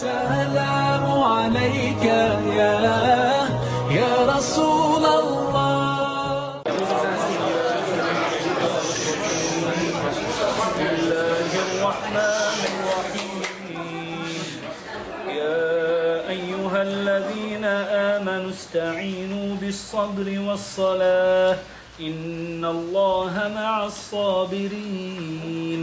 السلام عليك يا يا رسول الله. بسم الله الرحمن الرحيم يا أيها الذين آمنوا استعينوا بالصبر والصلاة. إن الله مع الصابرين.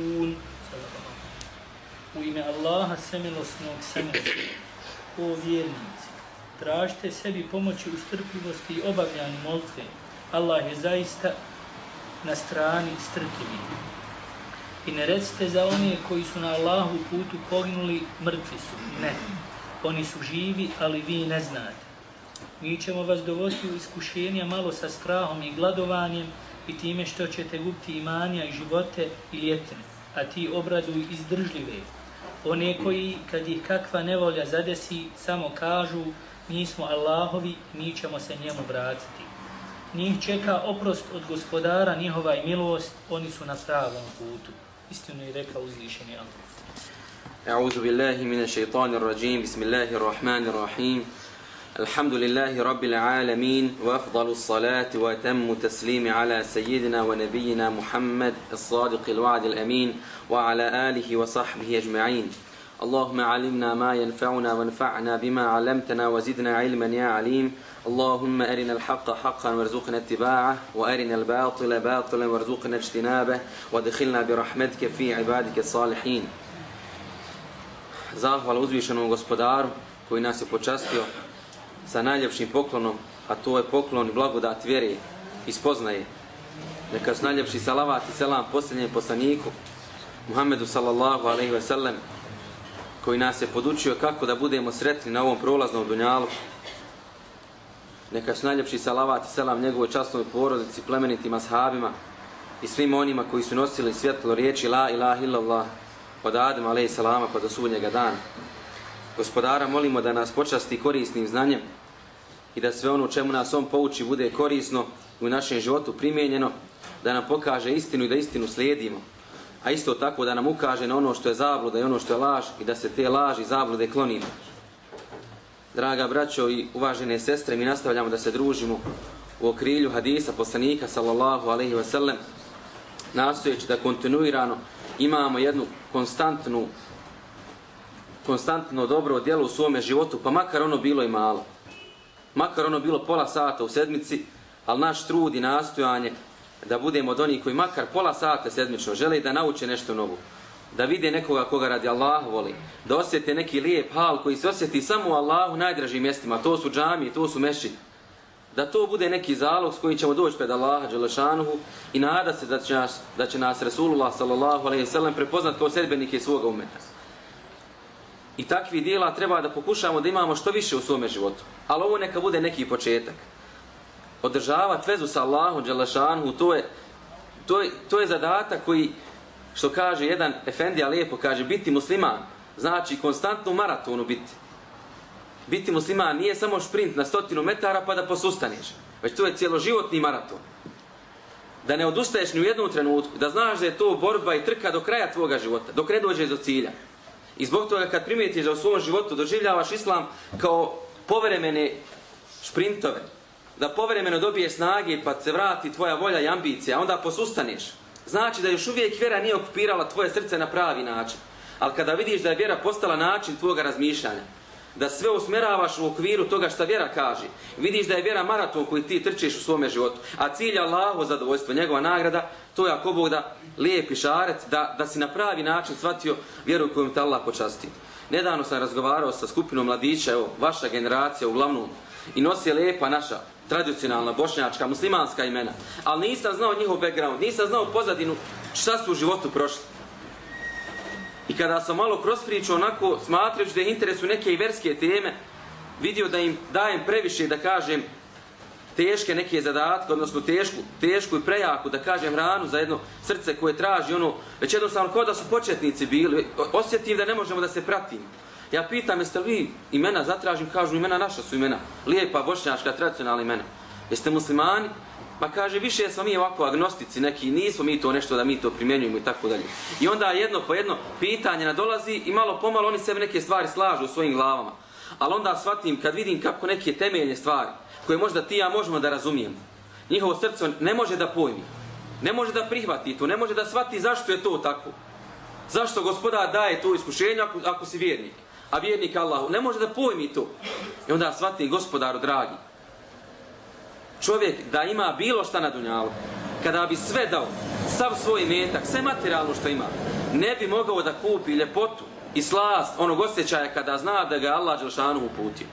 Ime Allaha semilosnog semilosnog. O vjernici, tražite sebi pomoći u strpljivosti i obavljanju molitve. Allah je zaista na strani strpljivi. I ne recite za one koji su na Allahu putu poginuli, mrtvi su. Ne. Oni su živi, ali vi ne znate. Mi ćemo vas dovoditi u iskušenja malo sa strahom i gladovanjem i time što ćete gubiti imanja i živote i ljetine, a ti obraduj izdržljive One koji, kad ih kakva nevolja zadesi, samo kažu, mi smo Allahovi, mi ćemo se njemu vratiti. Njih čeka oprost od gospodara, njihova i milost, oni su na pravom putu. Istinu je rekao uzvišeni Allah. أعوذ بالله من الشيطان الرجيم بسم الله الرحمن الرحيم الحمد لله رب العالمين وأفضل الصلاة وأتم تسليم على سيدنا ونبينا محمد الصادق الوعد الأمين وعلى آله وصحبه أجمعين. اللهم علمنا ما ينفعنا وانفعنا بما علمتنا وزدنا علما يا عليم. اللهم أرنا الحق حقا وارزقنا اتباعه وأرنا الباطل باطلا وارزقنا اجتنابه وادخلنا برحمتك في عبادك الصالحين. Zahvala uzvišenom gospodaru koji nas je počastio sa najljepšim poklonom, a to je poklon i blagodat vjere i spoznaje. Neka su najljepši salavat i selam posljednjem poslaniku Muhammedu sallallahu alaihi ve sellem koji nas je podučio kako da budemo sretni na ovom prolaznom dunjalu. Neka su najljepši salavat i selam njegovoj častnoj porodici, plemenitim ashabima i svim onima koji su nosili svjetlo riječi La ilaha illallah od Adama alaihi salama pa do sudnjega dana. Gospodara molimo da nas počasti korisnim znanjem i da sve ono čemu nas on pouči bude korisno i u našem životu primijenjeno, da nam pokaže istinu i da istinu slijedimo. A isto tako da nam ukaže na ono što je zabluda i ono što je laž i da se te laži i zablude klonimo. Draga braćo i uvažene sestre, mi nastavljamo da se družimo u okrilju hadisa poslanika sallallahu alaihi ve sellem nastojeći da kontinuirano imamo jednu konstantnu konstantno dobro djelo u svome životu, pa makar ono bilo i malo. Makar ono bilo pola sata u sedmici, ali naš trud i nastojanje da budemo od onih koji makar pola sata sedmično žele da nauče nešto novo. Da vide nekoga koga radi Allah voli. Da osjete neki lijep hal koji se osjeti samo u Allahu najdražim mjestima. To su džami, to su mešći. Da to bude neki zalog s kojim ćemo doći pred Allaha Đelešanuhu i nada se da će nas, da će nas Resulullah sallallahu alaihi sallam prepoznat kao sedbenike svoga umeta. I takvi dijela treba da pokušamo da imamo što više u svome životu. Ali ovo neka bude neki početak. Održavati vezu sa Allahom Đelešanuhu, to je, to, je, to je zadatak koji, što kaže jedan efendija lijepo, kaže biti musliman, znači konstantno u maratonu biti biti musliman nije samo šprint na stotinu metara pa da posustaneš, već to je cijeloživotni maraton. Da ne odustaješ ni u jednom trenutku, da znaš da je to borba i trka do kraja tvoga života, dok ne dođeš do cilja. I zbog toga kad primijetiš da u svom životu doživljavaš islam kao povremene šprintove, da povremeno dobiješ snage pa se vrati tvoja volja i ambicija, onda posustaneš. Znači da još uvijek vjera nije okupirala tvoje srce na pravi način. Ali kada vidiš da je vjera postala način tvoga razmišljanja, da sve usmjeravaš u okviru toga šta vjera kaže. Vidiš da je vjera maraton koji ti trčiš u svome životu, a cilj je zadovoljstvo, njegova nagrada, to je ako Bog da lijepi šarec, da, da si na pravi način shvatio vjeru kojom te Allah počasti. Nedavno sam razgovarao sa skupinom mladića, evo, vaša generacija uglavnom, i nosi lijepa naša tradicionalna bošnjačka, muslimanska imena, ali nisam znao njihov background, nisam znao pozadinu šta su u životu prošli. I kada sam malo kroz priču onako smatrajući da je interesu neke i verske teme, vidio da im dajem previše da kažem teške neke zadatke, odnosno tešku, tešku i prejaku, da kažem ranu za jedno srce koje traži ono, već jednostavno kao da su početnici bili, osjetim da ne možemo da se pratimo. Ja pitam, jeste li imena zatražim, kažu imena naša su imena, lijepa, bošnjačka, tradicionalna imena. Jeste muslimani? Pa kaže, više smo mi ovako agnostici neki, nismo mi to nešto da mi to primjenjujemo i tako dalje. I onda jedno po jedno pitanje nadolazi i malo pomalo oni sebe neke stvari slažu u svojim glavama. Ali onda shvatim, kad vidim kako neke temeljne stvari, koje možda ti ja možemo da razumijemo, njihovo srce ne može da pojmi, ne može da prihvati to, ne može da shvati zašto je to tako. Zašto gospoda daje to iskušenje ako, ako si vjernik, a vjernik Allahu, ne može da pojmi to. I onda shvatim, gospodaru dragi, čovjek da ima bilo šta na dunjalu, kada bi sve dao, sav svoj metak, sve materijalno što ima, ne bi mogao da kupi ljepotu i slast onog osjećaja kada zna da ga Allah Đelšanu uputio.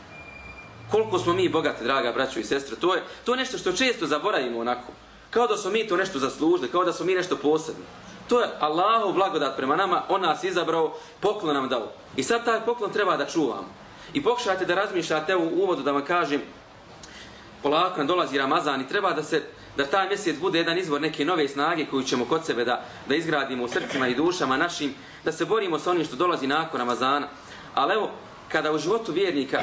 Koliko smo mi bogati, draga braćo i sestre, to je, to je nešto što često zaboravimo onako. Kao da smo mi to nešto zaslužili, kao da smo mi nešto posebno. To je Allahov blagodat prema nama, on nas izabrao, poklon nam dao. I sad taj poklon treba da čuvamo. I pokušajte da razmišljate u uvodu da vam kažem, polako nam dolazi Ramazan i treba da se da taj mjesec bude jedan izvor neke nove snage koju ćemo kod sebe da, da izgradimo u srcima i dušama našim, da se borimo sa onim što dolazi nakon Ramazana. Ali evo, kada u životu vjernika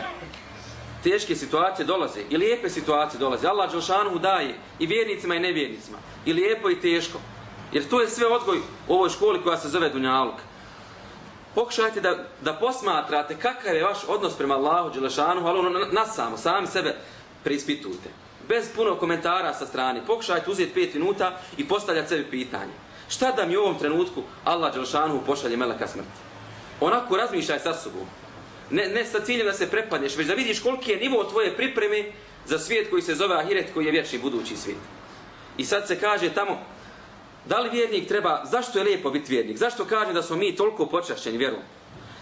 teške situacije dolaze i lijepe situacije dolaze, Allah Đelšanu daje i vjernicima i nevjernicima, i lijepo i teško, jer to je sve odgoj u ovoj školi koja se zove Dunjaluk. Pokušajte da, da posmatrate kakav je vaš odnos prema Allahu Đelšanu, ali ono nas samo, sami sebe preispitujte. Bez puno komentara sa strane. Pokušajte uzeti pet minuta i postavljati sebi pitanje. Šta da mi u ovom trenutku Allah Đelšanu pošalje meleka smrti? Onako razmišljaj sa sobom. Ne, ne sa ciljem da se prepadneš, već da vidiš koliki je nivo tvoje pripreme za svijet koji se zove Ahiret, koji je vječni budući svijet. I sad se kaže tamo, da li vjernik treba, zašto je lijepo biti vjernik? Zašto kaže da smo mi toliko počašćeni vjerom?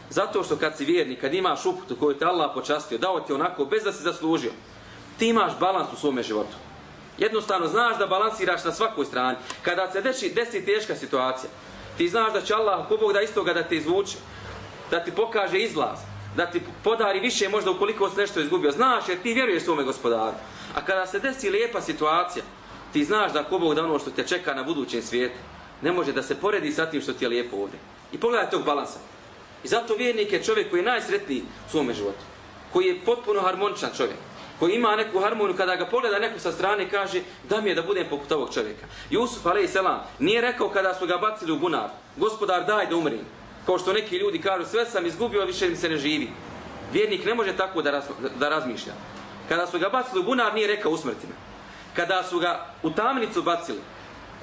Zato što kad si vjernik, kad imaš uputu koju te Allah počastio, dao ti onako bez da si zaslužio, ti imaš balans u svome životu. Jednostavno znaš da balansiraš na svakoj strani. Kada se desi, desi teška situacija, ti znaš da će Allah, ko Bog da istoga da te izvuče, da ti pokaže izlaz, da ti podari više možda ukoliko si nešto izgubio. Znaš jer ti vjeruješ svome gospodaru. A kada se desi lijepa situacija, ti znaš da ko Bog da ono što te čeka na budućem svijetu, ne može da se poredi sa tim što ti je lijepo ovdje. I pogledaj tog balansa. I zato vjernik je čovjek koji je najsretniji u svome životu. Koji je potpuno harmoničan čovjek koji ima neku harmoniju, kada ga pogleda neko sa strane, kaže da mi je da budem poput ovog čovjeka. Jusuf, alaih selam, nije rekao kada su ga bacili u bunar, gospodar daj da umrim. Kao što neki ljudi kažu, sve sam izgubio, više mi se ne živi. Vjernik ne može tako da, raz, da razmišlja. Kada su ga bacili u bunar, nije rekao usmrti me. Kada su ga u tamnicu bacili,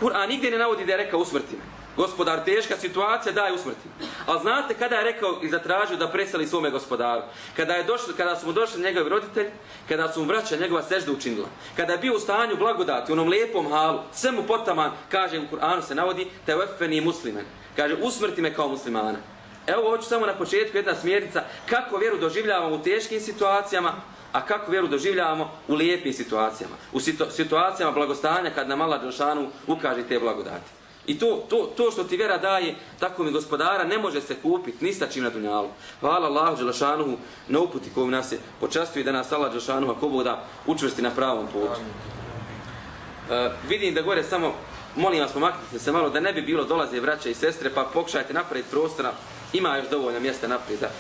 Kur'an nigdje ne navodi da je rekao usmrti me. Gospodar, teška situacija, daj usmrti. Ali znate kada je rekao i zatražio da preseli svome gospodaru? Kada, je došli, kada su mu došli njegovi roditelji, kada su mu vraća njegova sežda učinila. Kada je bio u stanju blagodati, u onom lijepom halu, sve mu potaman, kaže u Kur'anu se navodi, te ufeni muslimen. Kaže, usmrti me kao muslimana. Evo hoću samo na početku jedna smjernica kako vjeru doživljavamo u teškim situacijama, a kako vjeru doživljavamo u lijepim situacijama. U situacijama blagostanja kad nam Allah Đelšanu ukaže te blagodati. I to, to, to što ti vjera daje, tako mi gospodara, ne može se kupiti ni sa čim na dunjalu. Hvala Allahu Đelešanuhu na uputi koju nas je počastuje da nas Allah Đelešanuhu ako Bog da učvrsti na pravom putu. Uh, vidim da gore samo, molim vas pomaknite se malo, da ne bi bilo dolaze braće i sestre, pa pokušajte napraviti prostora. Ima još dovoljno mjesta naprijed. Da.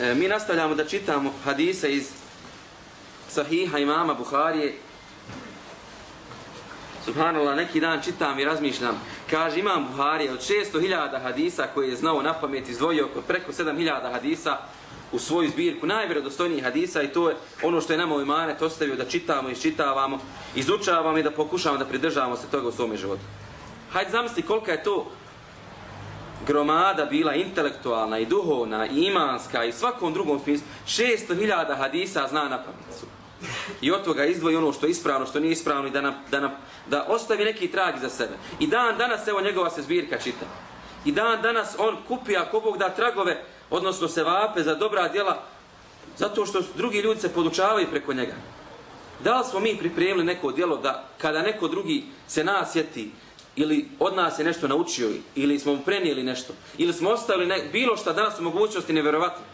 E, mi nastavljamo da čitamo hadise iz Sahiha imama Buharije Subhanallah, neki dan čitam i razmišljam. Kaže, imam Buharija od 600.000 hadisa koje je znao na pamet, izdvojio preko 7.000 hadisa u svoju zbirku najvjerodostojnijih hadisa i to je ono što je nama u imanet ostavio da čitamo i izučavamo i da pokušavamo da pridržavamo se toga u svome životu. Hajde zamisli kolika je to gromada bila intelektualna i duhovna i imanska i svakom drugom smislu, 600.000 hadisa zna na pamicu. I od toga izdvoji ono što je ispravno, što nije ispravno i da, nam, da, nam, da ostavi neki trag za sebe. I dan danas, evo njegova se zbirka čita. I dan danas on kupi, ako Bog da tragove, odnosno se vape za dobra djela, zato što drugi ljudi se podučavaju preko njega. Da li smo mi pripremili neko djelo da kada neko drugi se nasjeti ili od nas je nešto naučio ili smo mu prenijeli nešto ili smo ostavili ne, bilo šta danas u mogućnosti nevjerovatno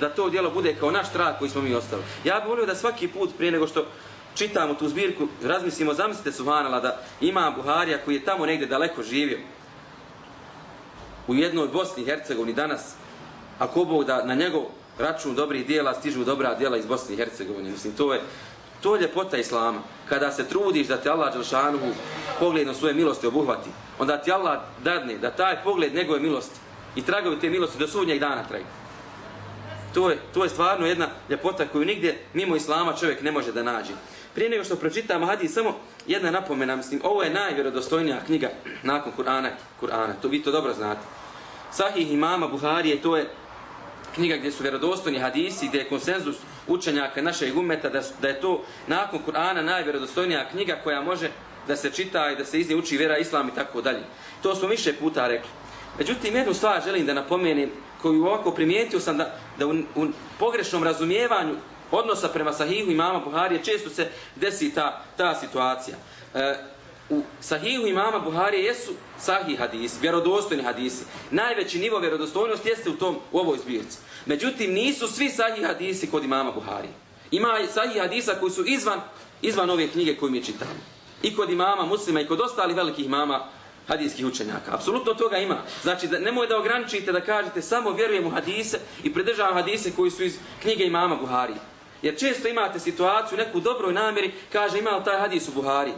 da to djelo bude kao naš trag koji smo mi ostavili. Ja bih volio da svaki put prije nego što čitamo tu zbirku, razmislimo, zamislite Subhanala da ima Buharija koji je tamo negdje daleko živio u jednoj Bosni i Hercegovini danas, ako Bog da na njegov račun dobrih dijela stižu dobra dijela iz Bosne i Hercegovine. Mislim, to je, to je ljepota Islama. Kada se trudiš da te Allah Đelšanuhu pogledno svoje milosti obuhvati, onda ti Allah dadne da taj pogled njegove milosti i tragovi te milosti do sudnjeg dana traju. To je, to je stvarno jedna ljepota koju nigdje mimo Islama čovjek ne može da nađe. Prije nego što pročitam hadis, samo jedna napomena, mislim, ovo je najvjerodostojnija knjiga nakon Kur'ana, Kur'ana, to vi to dobro znate. Sahih imama Buharije, to je knjiga gdje su vjerodostojni hadisi, gdje je konsenzus učenjaka našeg umeta, da, da je to nakon Kur'ana najvjerodostojnija knjiga koja može da se čita i da se iz nje uči vjera islam i tako dalje. To smo više puta rekli. Međutim, jednu stvar želim da napomenem, koju ovako primijetio sam da, da u, u pogrešnom razumijevanju odnosa prema sahihu imama Buharije često se desi ta, ta situacija. E, u sahihu imama Buharije jesu sahih hadisi, vjerodostojni hadisi. Najveći nivo vjerodostojnosti jeste u tom u ovoj zbirci. Međutim, nisu svi sahih hadisi kod imama Buharije. Ima sahih hadisa koji su izvan, izvan ove knjige koju mi čitamo. I kod imama muslima i kod ostalih velikih imama hadijskih učenjaka. Apsolutno toga ima. Znači, da, nemoj da ograničite da kažete samo vjerujem u hadise i pridržavam hadise koji su iz knjige imama Buhari. Jer često imate situaciju, neku dobroj namjeri, kaže ima li taj hadis u Buhari.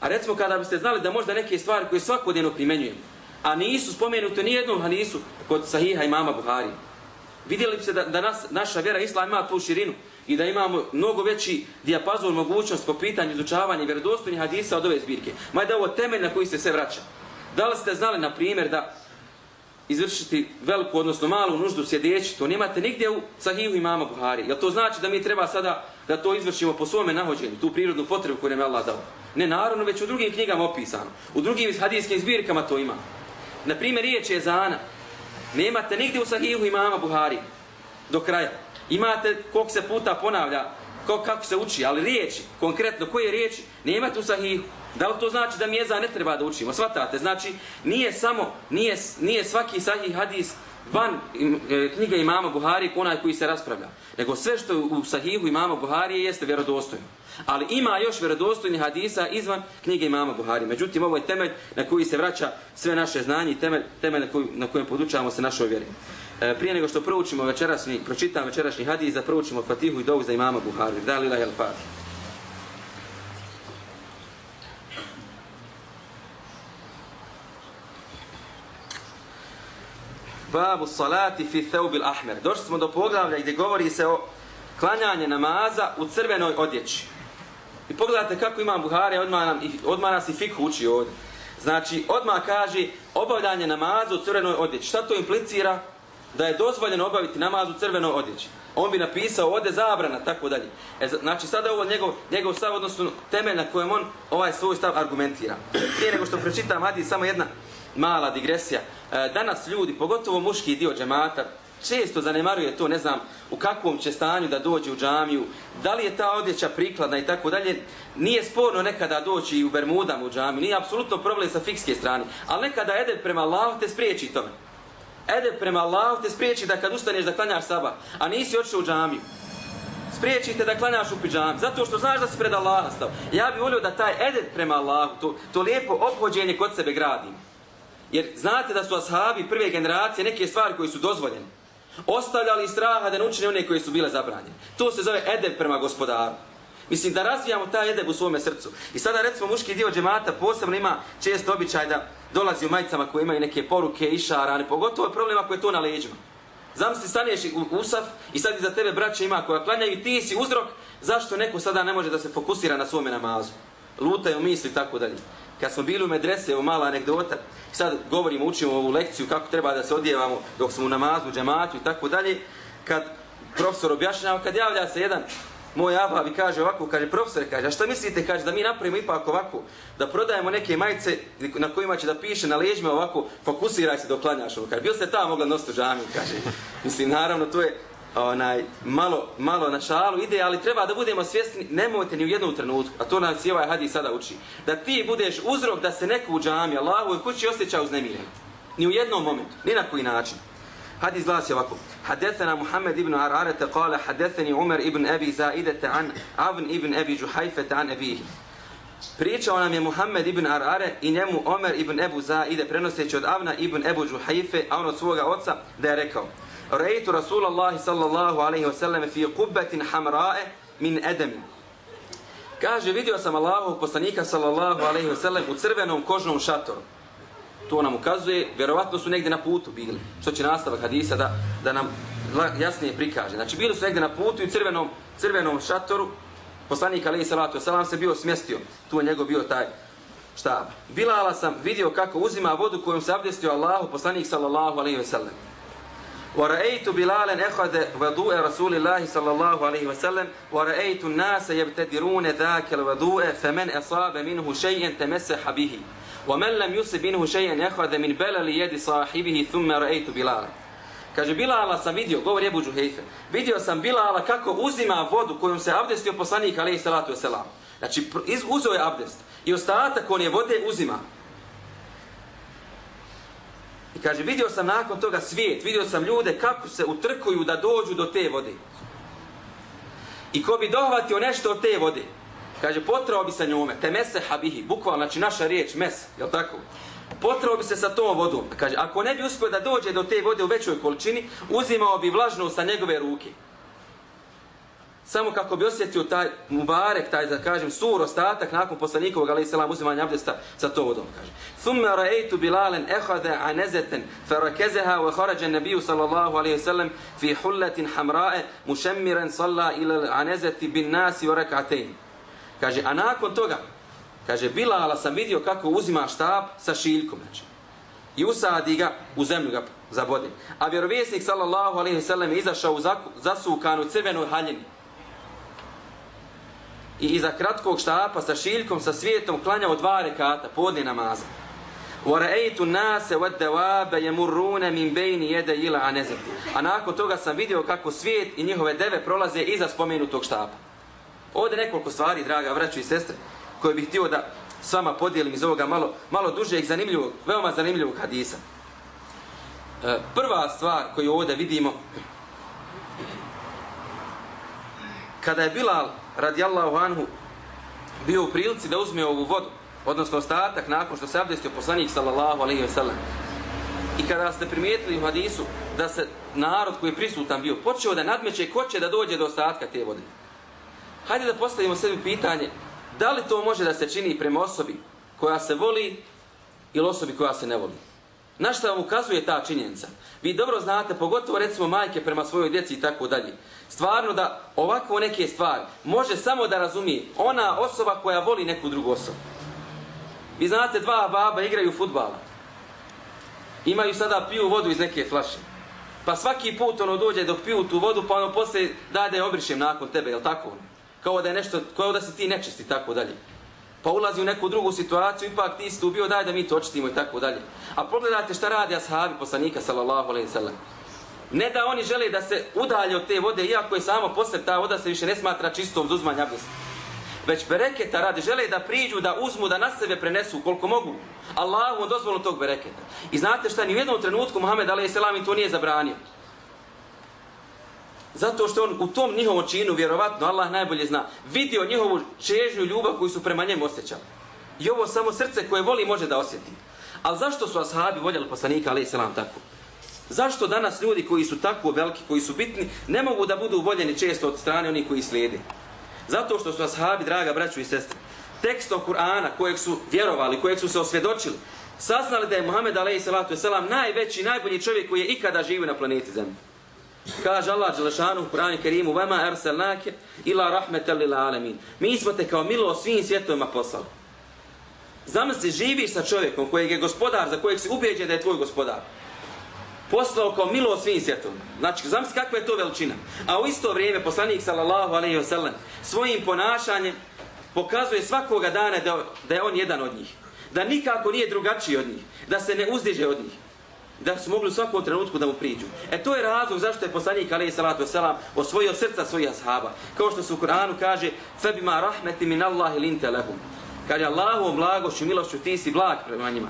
A recimo kada biste znali da možda neke stvari koje svakodnevno primenjujemo, a nisu spomenute ni jednom hadisu kod sahiha imama Buhari. Vidjeli bi se da, da nas, naša vjera islam ima tu širinu i da imamo mnogo veći dijapazon mogućnost po pitanju izučavanja i vjerodostojnih hadisa od ove zbirke. Ma je da ovo temelj na koji se sve vraća. Da li ste znali, na primjer, da izvršiti veliku, odnosno malu nuždu sjedeći, to nemate nigdje u sahihu imama Buhari. Jel to znači da mi treba sada da to izvršimo po svome nahođenju, tu prirodnu potrebu koju nam je Allah dao? Ne naravno, već u drugim knjigama opisano. U drugim hadijskim zbirkama to ima. Na primjer, riječ je zana. Nemate nigdje u sahihu imama Buhari. Do kraja. Imate koliko se puta ponavlja, kako se uči, ali riječi, konkretno, koje riječi, nema tu sahihu. Da li to znači da mjeza ne treba da učimo? Svatate, znači nije samo, nije, nije svaki sahih hadis van e, knjige imama Buhari onaj koji se raspravlja. Nego sve što u sahihu imama Buharije jeste vjerodostojno. Ali ima još vjerodostojnih hadisa izvan knjige imama Buhari. Međutim, ovo je temelj na koji se vraća sve naše znanje i temelj, temelj na, koju, na kojem podučavamo se našoj vjeri. E, prije nego što proučimo večerasni, pročitam večerašnji hadis, da proučimo Fatihu i dovu za imama Buhari. Da li la jel Fatih? babu salati fi thawbil ahmer. Došli smo do poglavlja gdje govori se o klanjanje namaza u crvenoj odjeći. I pogledajte kako imam Buhari, odmah, nam, odmah nas i fik uči ovdje. Znači, odmah kaže obavljanje namaza u crvenoj odjeći. Šta to implicira? Da je dozvoljeno obaviti namaz u crvenoj odjeći. On bi napisao ovdje zabrana, tako dalje. E, znači, sada ovo njegov, njegov stav, odnosno temelj na kojem on ovaj svoj stav argumentira. Prije nego što pročitam hadis, samo jedna mala digresija. E, danas ljudi, pogotovo muški dio džemata, često zanemaruje to, ne znam, u kakvom će stanju da dođe u džamiju, da li je ta odjeća prikladna i tako dalje. Nije sporno nekada doći i u Bermudama u džamiju, nije apsolutno problem sa fikske strane, ali nekada ede prema Allahu te spriječi tome edep prema Allahu te spriječi da kad ustaneš da klanjaš saba, a nisi odšao u džamiju. Spriječi te da klanjaš u pidžami, zato što znaš da si pred Allaha stav. Ja bih volio da taj edep prema Allahu, to, to lijepo obhođenje kod sebe gradim. Jer znate da su ashabi prve generacije neke stvari koje su dozvoljene. Ostavljali straha da ne učine one koje su bile zabranjene. To se zove edeb prema gospodaru. Mislim da razvijamo taj edeb u svome srcu. I sada recimo muški dio džemata posebno ima često običaj da dolazi u majicama koje imaju neke poruke išarane. Pogotovo je problem ako je to na leđima. Zamisli, staneš u usaf i sad iza tebe braća ima koja klanjaju i ti si uzrok zašto neko sada ne može da se fokusira na svome namazu. Lutaju misli tako dalje kad smo bili u medrese, evo mala anegdota, sad govorimo, učimo ovu lekciju kako treba da se odjevamo dok smo u namazu, džematu i tako dalje, kad profesor objašnjava, kad javlja se jedan moj aba mi kaže ovako, kaže profesor, kaže, a šta mislite, kaže, da mi napravimo ipak ovako, da prodajemo neke majice na kojima će da piše na leđima ovako, fokusiraj se dok klanjaš ovo, kaže, bil se ta mogla nositi u džamiju, kaže, mislim, naravno, to je onaj, malo, malo na šalu ide, ali treba da budemo svjesni, nemojte ni u jednom trenutku, a to nas i ovaj hadis sada uči, da ti budeš uzrok da se neko u džami, Allahu i kući osjeća uznemiren. Ni u jednom momentu, ni na koji način. Hadis glasi ovako. Hadethana Muhammed ibn Ararete kale hadethani Umar ibn Abi Zaidete an Avn ibn Abi Juhajfete an Ebihi. Pričao nam je Muhammed ibn Arare i njemu Omer ibn Ebu Zaide prenoseći od Avna ibn Ebu Juhajfe, a on od svoga oca, da je rekao Rejtu Rasulallahi sallallahu alaihi wasallam fi kubbetin hamrae min edemin. Kaže, vidio sam Allahu poslanika sallallahu alaihi wasallam u crvenom kožnom šatoru to nam ukazuje, vjerovatno su negdje na putu bili, što će nastavak hadisa da, da nam jasnije prikaže. Znači, bili su negdje na putu i crvenom, crvenom šatoru, poslanik alaihi salatu wasalam se bio smjestio, tu je njegov bio taj štab. Bilala sam vidio kako uzima vodu kojom se abdestio Allahu, poslanik sallallahu alaihi wasallam. ورأيت بلالا أخذ وضوء رسول الله صلى الله عليه وسلم ورأيت الناس يبتدرون ذاك الوضوء فمن أصاب منه شيئا تمسح به ومن لم يصب منه شيئا أخذ من بلل يد صاحبه ثم رأيت بلالا Kaže, Bilala sam vidio, govori Ebu Džuhejfe, vidio sam Bilala kako uzima vodu kojom se abdestio poslanik, alaih salatu wasalam. Znači, uzeo je abdest i ostatak on je vode uzima. I kaže, vidio sam nakon toga svijet, vidio sam ljude kako se utrkuju da dođu do te vode. I ko bi dohvatio nešto od te vode, kaže, potrao bi sa njome, te mese habihi, bukvalno, znači naša riječ, mes, je tako? Potrao bi se sa tom vodom. Kaže, ako ne bi uspio da dođe do te vode u većoj količini, uzimao bi vlažnu sa njegove ruke samo kako bi osjetio taj mubarek, taj, da kažem, sur ostatak nakon poslanikovog, ali i selam, uzimanja abdesta sa tom vodom, kaže. Thumma ra'aytu Bilalan akhadha anazatan farakazaha wa kharaja an-nabiy sallallahu alayhi wasallam fi hullatin hamra'a mushammiran salla ila al-anazati bin-nas wa rak'atayn. Kaže, a nakon toga, kaže, Bilala sam vidio kako uzima štab sa šiljkom, znači. I usadi ga u zemlju ga zabode. A vjerovjesnik sallallahu alejhi ve sellem izašao u zasukanu crvenoj haljini i iza kratkog štapa sa šiljkom sa svijetom klanjao dva rekata podne namaza. وَرَأَيْتُ النَّاسَ وَدَّوَابَ يَمُرُّونَ مِنْ بَيْنِ يَدَ إِلَا عَنَزَتِ A nakon toga sam vidio kako svijet i njihove deve prolaze iza spomenutog štapa. Ovdje nekoliko stvari, draga vraću i sestre, koje bih htio da s vama podijelim iz ovoga malo, malo duže i zanimljivog, veoma zanimljivog hadisa. E, prva stvar koju ovdje vidimo, kada je Bilal radijallahu anhu bio u prilici da uzme ovu vodu, odnosno ostatak nakon što se abdestio poslanik sallallahu alaihi wa sallam. I kada ste primijetili u hadisu da se narod koji je prisutan bio počeo da nadmeće ko će da dođe do ostatka te vode. Hajde da postavimo sebi pitanje, da li to može da se čini prema osobi koja se voli ili osobi koja se ne voli? Na šta vam ukazuje ta činjenica? Vi dobro znate, pogotovo recimo majke prema svojoj djeci i tako dalje. Stvarno da ovako neke stvari može samo da razumije ona osoba koja voli neku drugu osobu. Vi znate, dva baba igraju futbala. Imaju sada piju vodu iz neke flaše. Pa svaki put ono dođe dok piju tu vodu, pa ono posle daje da je obrišem nakon tebe, je tako? Kao da je nešto, kao da si ti nečisti, tako dalje pa ulazi u neku drugu situaciju, ipak ti si tu bio, daj da mi to očitimo i tako dalje. A pogledajte šta radi ashabi poslanika, sallallahu alaihi sallam. Ne da oni žele da se udalje od te vode, iako je samo posle ta voda se više ne smatra čistom za uzmanje abdesta. Već bereketa radi, žele da priđu, da uzmu, da na sebe prenesu koliko mogu. Allahu on dozvolu tog bereketa. I znate šta, ni u jednom trenutku Muhammed a.s. to nije zabranio. Zato što on u tom njihovom činu, vjerovatno, Allah najbolje zna, vidio njihovu čežnju ljubav koju su prema njemu osjećali. I ovo samo srce koje voli može da osjeti. Ali zašto su ashabi voljeli poslanika, ali selam tako? Zašto danas ljudi koji su tako veliki, koji su bitni, ne mogu da budu voljeni često od strane onih koji slijede? Zato što su ashabi, draga braću i sestre, tekstom Kur'ana kojeg su vjerovali, kojeg su se osvjedočili, saznali da je Muhammed a.s. najveći, najbolji čovjek koji je ikada živio na planeti Zemlji. Kaže Allah Đelešanu u Kur'anu Kerimu Vema erselnake ila rahmetel lil alamin. Mi smo te kao milo svim svjetovima poslali. Zamisli, živiš sa čovjekom kojeg je gospodar, za kojeg si ubeđen da je tvoj gospodar. Poslao kao milo svim svjetovima. Znači, zamisli kakva je to veličina. A u isto vrijeme poslanik sallallahu alejhi ve sellem svojim ponašanjem pokazuje svakoga dana da, da je on jedan od njih. Da nikako nije drugačiji od njih. Da se ne uzdiže od njih. Da su mogli u svakom trenutku da mu priđu. E to je razlog zašto je poslanik alejhi salatu selam osvojio srca svojih ashaba. Kao što se u Kur'anu kaže: "Fabima rahmeti min Allahi linta lahum." Kaže Allahu blagošću, milošću ti si blag prema njima.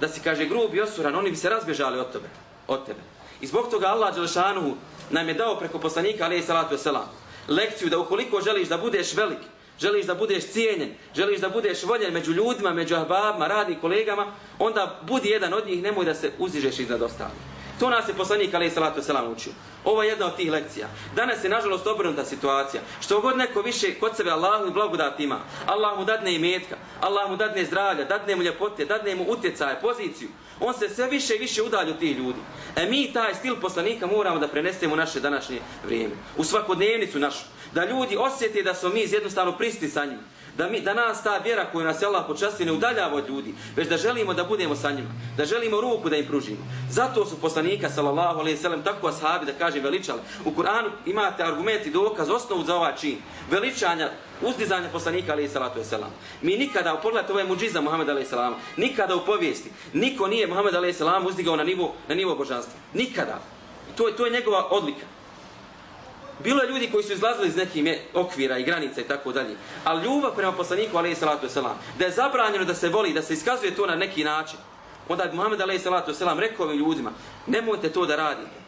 Da si kaže grub i osuran, oni bi se razbežali od tebe. Od tebe. I zbog toga Allah Đelešanuhu nam je dao preko poslanika alejhi salatu selam lekciju da ukoliko želiš da budeš velik, želiš da budeš cijenjen, želiš da budeš voljen među ljudima, među ahbabima, radnim kolegama, onda budi jedan od njih, nemoj da se uzižeš iznad ostalih. To nas je poslanik Ali salatu selam učio. Ovo je jedna od tih lekcija. Danas je nažalost obrnuta situacija. Što god neko više kod sebe Allahu i blagodat ima, Allah mu dadne i metka, Allah mu dadne zdravlja, dadne mu ljepote, dadne mu utjecaje, poziciju. On se sve više i više udalju od tih ljudi. E mi taj stil poslanika moramo da prenesemo u naše današnje vrijeme. U svakodnevnicu našu. Da ljudi osjete da smo mi jednostavno pristi sa njima da, mi, da nas ta vjera koju nas je Allah počasti ne udaljava od ljudi, već da želimo da budemo sa njima, da želimo ruku da im pružimo. Zato su poslanika, sallallahu alaihi sallam, tako ashabi, da kažem, veličali. U Kur'anu imate argument i dokaz, osnovu za ovaj čin, veličanja, uzdizanje poslanika, alaihi salatu wasalam. Mi nikada, pogledajte ovaj muđiza Muhammed alaihi salama, nikada u povijesti, niko nije Muhammed alaihi salam uzdigao na nivo, na nivo božanstva. Nikada. To je, to je njegova odlika. Bilo je ljudi koji su izlazili iz nekih okvira i granica i tako dalje. Ali ljubav prema poslaniku, alejhi salatu wasalam, da je zabranjeno da se voli, da se iskazuje to na neki način. Onda bi Muhammed, alaihi salatu wasalam, rekao ovim ljudima, nemojte to da radite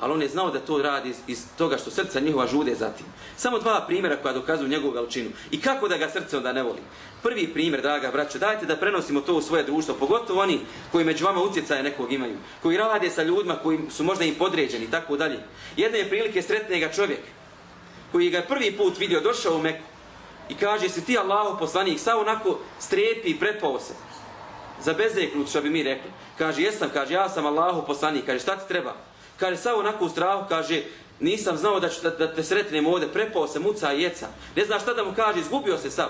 ali on je znao da to radi iz, iz toga što srca njihova žude zatim. Samo dva primjera koja dokazuju njegovu veličinu. I kako da ga srce onda ne voli. Prvi primjer, draga braće, dajte da prenosimo to u svoje društvo, pogotovo oni koji među vama utjecaje nekog imaju, koji rade sa ljudima koji su možda im podređeni i tako dalje. Jedne je prilike sretnega čovjek koji ga prvi put vidio, došao u Meku i kaže se ti Allahu poslanik, sa onako strepi i prepao se. Za bezeknut, što bi mi rekli. Kaže, jesam, kaže, ja sam Allahu poslanik, kaže, šta ti treba? Kaže samo onako u strahu, kaže, nisam znao da, ću, da, da te sretnem ovdje, prepao se muca i jeca. Ne zna šta da mu kaže, izgubio se sav.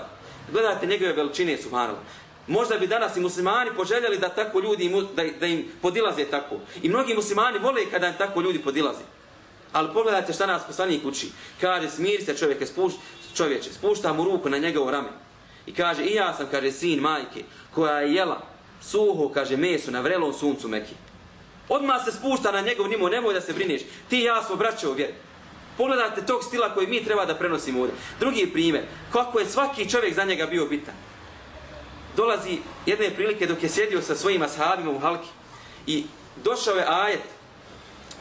Gledajte njegove veličine, subhanallah. Možda bi danas i muslimani poželjeli da tako ljudi, da, da im podilaze tako. I mnogi muslimani vole kada im tako ljudi podilaze. Ali pogledajte šta nas poslanik uči. Kaže, smiri se čovjeke, spuš, čovječe, spušta mu ruku na njegovo rame. I kaže, i ja sam, kaže, sin majke, koja je jela suho, kaže, meso na vrelom suncu meki. Odmah se spušta na njegov nimo, nemoj da se brineš. Ti i ja smo braće u vjeri. Pogledajte tog stila koji mi treba da prenosimo ovdje. Drugi primjer, kako je svaki čovjek za njega bio bitan. Dolazi jedne prilike dok je sjedio sa svojim ashabima u halki i došao je ajet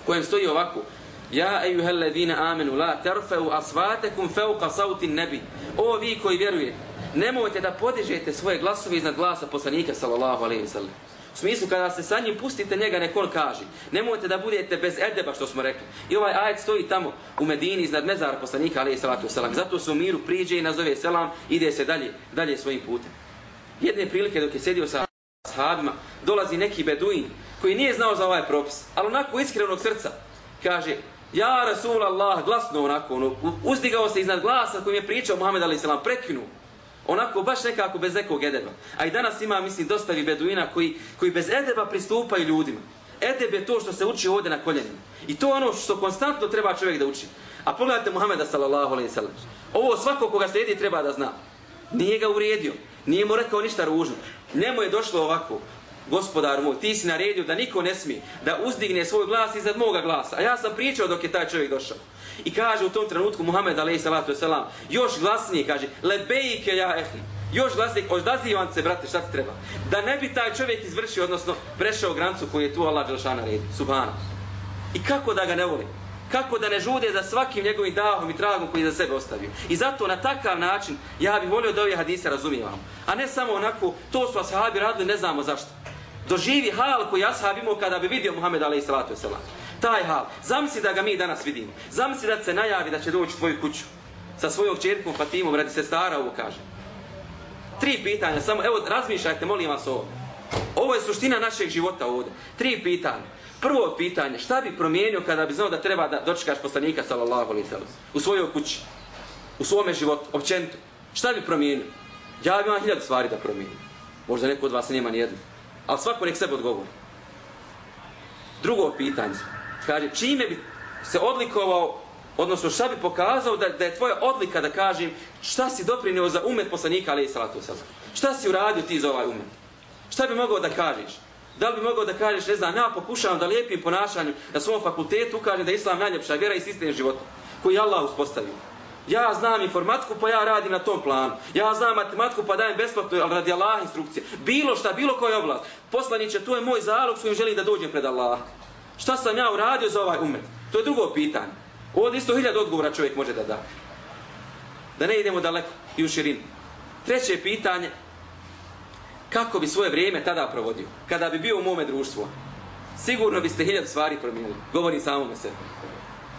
kojem stoji ovako Ja ejuhel ledine amenu la terfeu asvatekum feuka sautin nebi O vi koji vjerujete nemojte da podižete svoje glasove iznad glasa poslanika sallallahu alaihi sallam U smislu kada se sa njim pustite njega neko on kaže. Nemojte da budete bez edeba što smo rekli. I ovaj ajet stoji tamo u Medini iznad mezara poslanika alejhi salatu selam. Zato se u miru priđe i nazove selam ide se dalje dalje svojim putem. Jedne prilike dok je sedio sa ashabima dolazi neki beduin koji nije znao za ovaj propis, ali onako iskrenog srca kaže Ja Rasul Allah, glasno onako, ono, uzdigao se iznad glasa kojim je pričao Muhammed alejhi selam, prekinuo. Onako, baš nekako bez nekog edeba. A i danas ima, mislim, dosta vi beduina koji, koji bez edeba pristupaju ljudima. Edeb je to što se uči ovdje na koljenima. I to ono što konstantno treba čovjek da uči. A pogledajte Muhameda sallallahu alaihi sallam. Ovo svako koga slijedi treba da zna. Nije ga uredio. Nije mu rekao ništa ružno. Njemu je došlo ovako. Gospodar moj, ti si naredio da niko ne smije da uzdigne svoj glas iznad moga glasa. A ja sam pričao dok je taj čovjek došao. I kaže u tom trenutku Muhammed alejhi salatu selam još glasnije kaže lebejke ja ehli. Još glasnije odazivam se brate šta ti treba. Da ne bi taj čovjek izvršio odnosno prešao granicu koju je tu Allah dželle redi. Subhan. I kako da ga ne voli? Kako da ne žude za svakim njegovim dahom i tragom koji za sebe ostavio. I zato na takav način ja bih volio da ove hadise razumijevamo. A ne samo onako, to su ashabi radili, ne znamo zašto. Doživi hal koji ashab imao kada bi vidio Muhammed alaihi salatu wasalam taj hal. Zamisli da ga mi danas vidimo. Zamisli da se najavi da će doći u tvoju kuću. Sa svojom čerkom Fatimom, radi se stara, ovo kaže. Tri pitanja, samo, evo, razmišljajte, molim vas ovo. Ovo je suština našeg života ovdje. Tri pitanja. Prvo pitanje, šta bi promijenio kada bi znao da treba da dočekaš poslanika, sallallahu alaihi sallam, u svojoj kući, u svome životu, općenito. Šta bi promijenio? Ja bi imam hiljadu stvari da promijenim. Možda neko od vas nema nijednu. Ali svako nek sebe odgovori. Drugo pitanje. Kaže, čime bi se odlikovao, odnosno šta bi pokazao da, da je tvoja odlika da kažem šta si doprinio za umet poslanika, ali i salatu sallam. Šta si uradio ti za ovaj umet? Šta bi mogao da kažeš? Da li bi mogao da kažeš, ne znam, ja pokušavam da lijepim ponašanjem na svom fakultetu ukažem da je islam najljepša vjera i sistem života koji je Allah uspostavio. Ja znam informatiku pa ja radim na tom planu. Ja znam matematiku pa dajem besplatno radi Allah instrukcije. Bilo šta, bilo koja oblast. Poslaniće, to je moj zalog s kojim želim da dođem pred Allah. Šta sam ja uradio za ovaj umet? To je drugo pitanje. Ovdje isto hiljad odgovora čovjek može da da. Da ne idemo daleko i u širinu. Treće pitanje, kako bi svoje vrijeme tada provodio? Kada bi bio u mome društvu? Sigurno biste hiljad stvari promijenili. Govorim samome sebi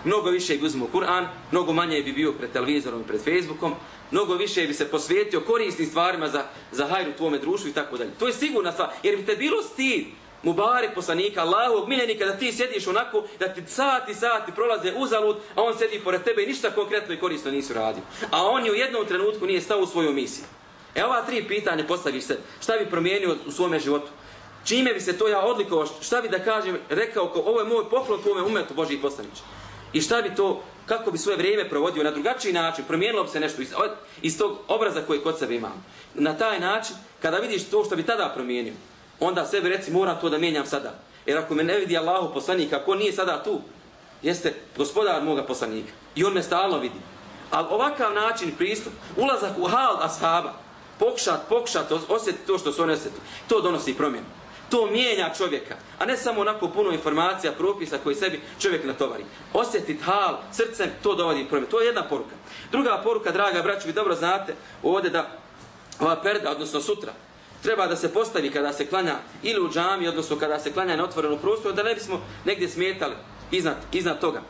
mnogo više bi uzmo Kur'an, mnogo manje bi bio pred televizorom i pred Facebookom, mnogo više bi se posvetio korisnim stvarima za, za hajru tvome društvu i tako dalje. To je sigurna stvar, jer bi te bilo stid Mubarek poslanika, Allahovog miljenika, da ti sjediš onako, da ti sati, sati prolaze uzalud, a on sedi pored tebe i ništa konkretno i korisno nisu radio. A on je u jednom trenutku nije stao u svoju misiju. E ova tri pitanja postaviš se, šta bi promijenio u svome životu? Čime bi se to ja odlikovao, šta bi da kažem, rekao, ko, ovo je moj poklon tvome umetu Boži poslanića. I šta bi to, kako bi svoje vrijeme provodio na drugačiji način, promijenilo bi se nešto iz, ovaj- iz tog obraza koji kod sebe imam. Na taj način, kada vidiš to što bi tada promijenio, onda sebi reci moram to da mijenjam sada. Jer ako me ne vidi Allahu poslanik, ako nije sada tu, jeste gospodar moga poslanika. I on me stalno vidi. Ali ovakav način pristup, ulazak u hal ashaba, pokušat, pokušat, osjetiti to što su oni osjetili, to donosi promjenu. To mijenja čovjeka, a ne samo onako puno informacija, propisa koji sebi čovjek natovari. Osjetit hal, srcem, to dovodi promjenu. To je jedna poruka. Druga poruka, draga braću, vi dobro znate ovdje da ova perda, odnosno sutra, treba da se postavi kada se klanja ili u džami, odnosno kada se klanja na otvorenu prostoru, da ne bismo negdje smetali iznad, iznad toga.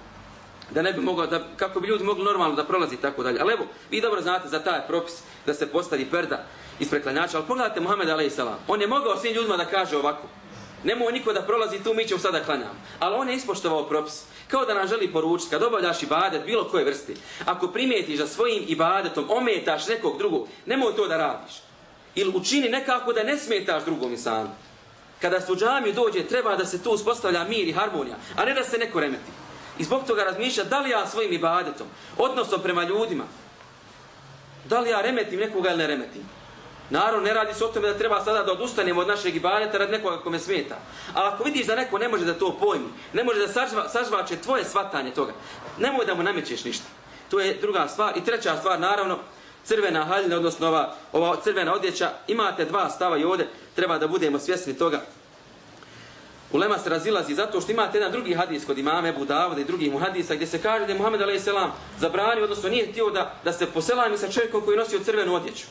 Da ne bi mogao, da, kako bi ljudi mogli normalno da prolazi i tako dalje. Ali evo, vi dobro znate za taj propis da se postavi perda ispred klanjača. Ali pogledajte Muhammed a.s. On je mogao svim ljudima da kaže ovako. Nemoj niko da prolazi tu, mi ćemo sada klanjam. Ali on je ispoštovao propis. Kao da nam želi poručiti, kad obavljaš ibadet bilo koje vrste, ako primijetiš da svojim ibadetom ometaš nekog drugog, nemoj to da radiš. Ili učini nekako da ne smetaš drugom insanu. Kada se u džamiju dođe, treba da se tu uspostavlja mir i harmonija, a ne da se neko remeti. I zbog toga razmišlja da li ja svojim ibadetom, odnosom prema ljudima, da li ja remetim nekoga ili ne remetim. Naravno, ne radi se o tome da treba sada da odustanemo od našeg ibadeta radi nekoga kome smeta. Ali ako vidiš da neko ne može da to pojmi, ne može da sažva, sažvače tvoje svatanje toga, nemoj da mu namećeš ništa. To je druga stvar. I treća stvar, naravno, crvena haljina, odnosno ova, ova crvena odjeća, imate dva stava i ovdje treba da budemo svjesni toga. Ulema se razilazi zato što imate jedan drugi hadis kod imame Ebu Davuda i drugih mu hadisa gdje se kaže da je Muhammed a.s. zabranio, odnosno nije htio da, da se poselami sa čovjekom koji nosio crvenu odjeću.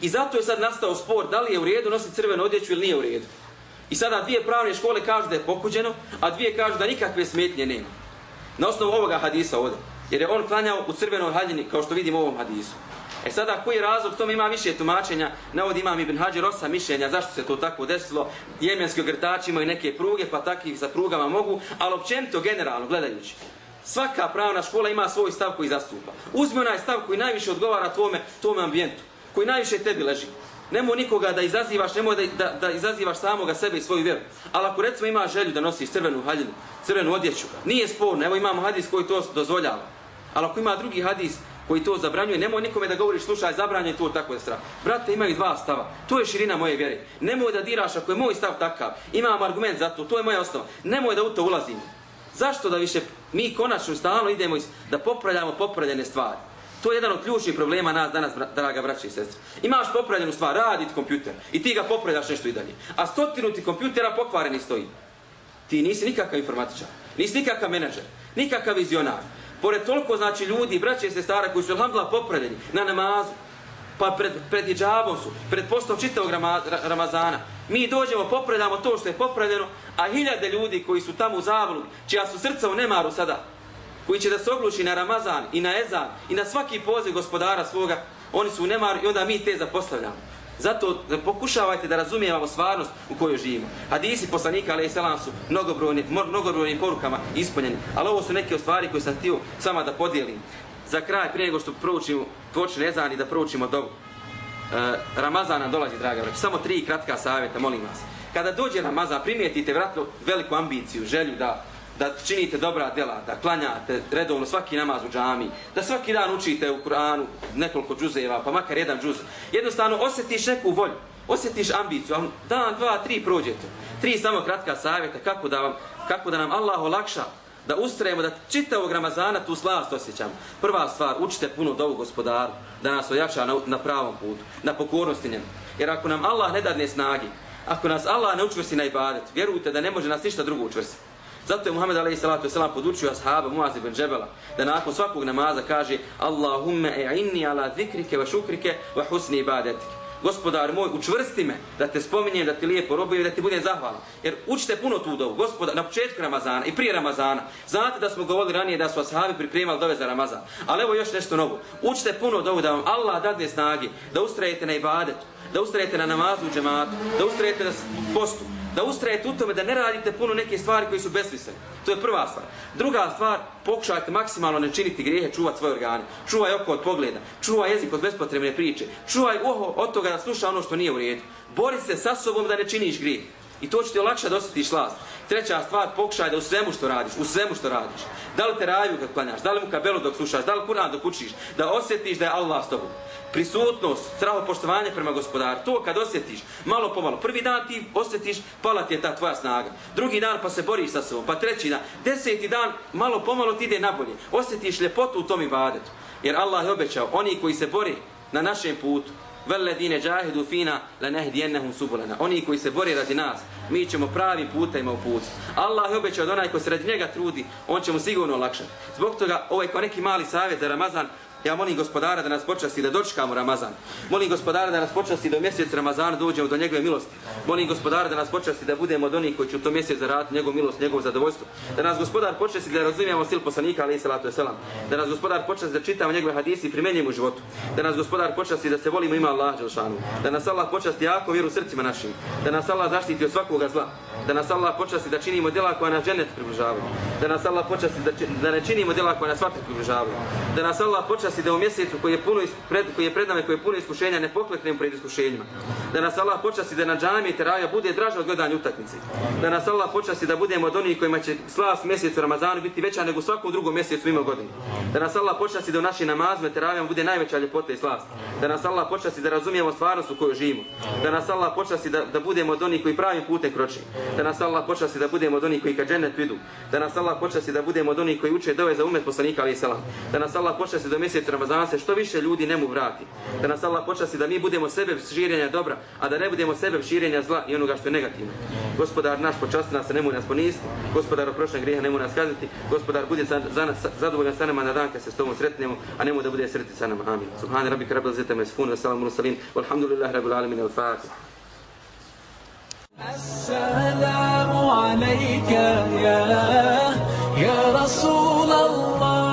I zato je sad nastao spor da li je u redu nositi crvenu odjeću ili nije u redu. I sada dvije pravne škole kažu da je pokuđeno, a dvije kažu da nikakve smetnje nema. Na osnovu ovoga hadisa ovdje. Jer je on klanjao u crvenoj haljini, kao što vidimo u ovom hadisu. E sada, koji je razlog? Tome ima više tumačenja. Navodi imam Ibn Hađer osa mišljenja zašto se to tako desilo. Jemenski ogrtači imaju neke pruge, pa takvih za prugama mogu. Ali općenito, generalno, gledajući. Svaka pravna škola ima svoj stav koji zastupa. Uzmi onaj stav koji najviše odgovara tvome, tvome ambijentu koji najviše tebi leži. Nemoj nikoga da izazivaš, nemoj da, da, da izazivaš samoga sebe i svoju vjeru. Ali ako recimo ima želju da nosiš crvenu haljinu, crvenu odjeću, nije sporno, evo imamo hadis koji to dozvoljava. Ali ako ima drugi hadis koji to zabranjuje, nemoj nikome da govoriš, slušaj, zabranje to tako da strah. Brate, imaju dva stava. To je širina moje vjere. Nemoj da diraš ako je moj stav takav. Imam argument za to, to je moja osnova. Nemoj da u to ulazimo. Zašto da više mi konačno stalno idemo da popravljamo popravljene stvari? To je jedan od ključnih problema nas danas, draga braća i sestre. Imaš popravljenu stvar, radi kompjuter i ti ga popravljaš nešto i dalje. A stotinu ti kompjutera pokvareni stoji. Ti nisi nikakav informatičar, nisi nikakav menadžer, nikakav vizionar. Pored toliko znači ljudi, braće i sestara koji su alhamdulillah popravljeni na namazu, pa pred, pred iđabom su, pred postom čitavog Ramazana. Mi dođemo, popravljamo to što je popravljeno, a hiljade ljudi koji su tamo u zavlu, čija su srca u nemaru sada, koji će da se ogluši na Ramazan i na Ezan i na svaki poziv gospodara svoga, oni su u nemaru i onda mi te zapostavljamo. Zato da pokušavajte da razumijemo stvarnost u kojoj živimo. Hadisi poslanika, alaih i selam su mnogobrojni, mnogobrojnim porukama ispunjeni. Ali ovo su neke od stvari koje sam htio sama da podijelim. Za kraj, prije nego što proučimo, počne Ezan i da proučimo dobu. E, Ramazan nam dolazi, draga braća. Samo tri kratka savjeta, molim vas. Kada dođe Ramazan, primijetite vratno veliku ambiciju, želju da da činite dobra djela, da klanjate redovno svaki namaz u džami, da svaki dan učite u Kur'anu nekoliko džuzeva, pa makar jedan džuz. Jednostavno osjetiš neku volju, osjetiš ambiciju, a dan, dva, tri prođete. Tri samo kratka savjeta kako da, vam, kako da nam Allah olakša da ustrajemo, da čitavog Ramazana tu slast osjećamo. Prva stvar, učite puno dovu gospodaru, da nas ojača na, na pravom putu, na pokornosti njemu. Jer ako nam Allah ne dadne snagi, ako nas Allah ne učvrsi na ibadet, vjerujte da ne može nas ništa drugo učvrstiti. Zato je Muhammed alejhi salatu vesselam podučio ashaba Muaz ibn Džebela da nakon svakog namaza kaže Allahumma e'inni ala zikrike wa šukrike wa husni ibadetike. Gospodar moj, učvrsti me da te spominjem, da ti lijepo robujem, da ti budem zahvalan. Jer učite puno tu dovu, gospodar, na početku Ramazana i prije Ramazana. Znate da smo govorili ranije da su ashabi pripremali dove za Ramazan. Ali evo još nešto novo. Učite puno dovu da vam Allah dadne snage, da ustrajete na ibadetu, da ustrajete na namazu u džematu, da ustrajete na postu, da ustrajete u tome da ne radite puno neke stvari koji su besmislene. To je prva stvar. Druga stvar, pokušajte maksimalno ne činiti grijehe, čuvat svoje organe. Čuvaj oko od pogleda, čuvaj jezik od bespotrebne priče, čuvaj uho od toga da sluša ono što nije u redu. Bori se sa sobom da ne činiš grijeh. I to će ti olakšati da osjetiš slast. Treća stvar, pokušaj da u svemu što radiš, u svemu što radiš. Da li te raju kad klanjaš, da li mu kabelu dok slušaš, da li kuran dok učiš, da osjetiš da je Allah s tobom prisutnost, straho poštovanje prema gospodaru. To kad osjetiš, malo po malo. Prvi dan ti osjetiš, pala ti je ta tvoja snaga. Drugi dan pa se boriš sa sobom. Pa treći dan, deseti dan, malo po malo ti ide nabolje. Osjetiš ljepotu u tom ibadetu. Jer Allah je obećao, oni koji se bori na našem putu, Veledine جَاهِدُوا fina لَنَهْدِيَنَّهُمْ سُبُلَنَا. Oni koji se bori radi nas, mi ćemo pravi putajima uputiti. Allah je obećao da onaj ko se radi njega trudi, on će mu sigurno olakšati. Zbog toga, ovaj kao neki mali savjet za Ramazan, Ja molim gospodara da nas počasti da dočekamo Ramazan. Molim gospodara da nas počasti da mjesec Ramazan dođemo do njegove milosti. Molim gospodara da nas počasti da budemo od onih koji će u tom mjesec zaraditi njegovu milost, njegovo zadovoljstvo. Da nas gospodar počasti da razumijemo stil poslanika, ali i salatu selam. Da nas gospodar počasti da čitamo njegove hadisi i primenjujemo u životu. Da nas gospodar počasti da se volimo ima Allah Đelšanu. Da nas Allah počasti jako vjeru srcima našim. Da nas Allah zaštiti od svakoga zla. Da nas Allah počasti da činimo djela koja nas dženet približavaju. Da nas Allah počasti da, da ne činimo djela koja nas vatri približavaju. Da nas Allah počasti počasti da u mjesecu koji je puno pred, koji je pred nama koji je puno iskušenja ne pokleknemo pred iskušenjima. Da nas Allah počasti da na džamiji teravija bude draža od gledanja utakmice. Da nas Allah počasti da budemo od onih kojima će slast mjesec Ramazana Ramazanu biti veća nego svakom drugom mjesecu ima godine. Da nas Allah počasti da u našim namazima teravijama bude najveća ljepota i slast. Da nas Allah počasti da razumijemo stvarnost u kojoj živimo. Da nas Allah počasti da, da budemo od onih koji pravim putem kroči. Da nas Allah počasti da budemo od onih koji ka džennetu idu. Da nas Allah počasti da budemo od onih koji uče dove za umet poslanika ali selam. Da nas Allah počasti da mjesec mjesec Ramazana se što više ljudi nemu vrati. Da nas Allah počasti da mi budemo sebe širenja dobra, a da ne budemo sebe širenja zla i onoga što je negativno. Gospodar naš počasti nas, nemoj nas poniziti. Gospodar oprošnje grijeha, nemoj nas kazniti. Gospodar bude za, za nas, zadovoljan sa nama na dan kad se s tobom sretnemo, a nemoj da bude sretni sa nama. Amin. Subhani rabbi karabel zeta es salamun vesalamu nusalim, walhamdulillah rabbi alamin al -fatih. السلام عليك يا يا رسول الله